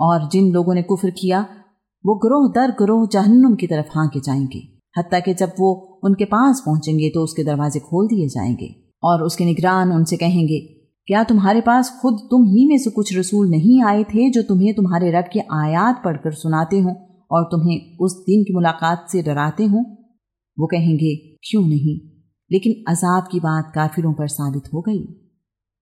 और जिन लोगों ने कुफर किया, वो ग्रोह दर ग्रोह जहन्नुम की तरफ़ हाँके जाएँगे। हती कि जब वो उनके पास पहुँचेंगे तो उसके दरवाजे खोल दिए जाएँगे और उसके निगरान उनसे कहेंगे, क्या तुम्हारे पास खुद तुम ही में से कुछ रसूल नहीं आए थे जो तुम्हें तुम्हारे रब की आयात पढ़कर सुनाते हों और तुम्हें उस दिन की मुलाकात से डराते हों? वो कहेंगे, क्यों नहीं? लेकिन अजाब की बात काफिरों पर साबित हो गई।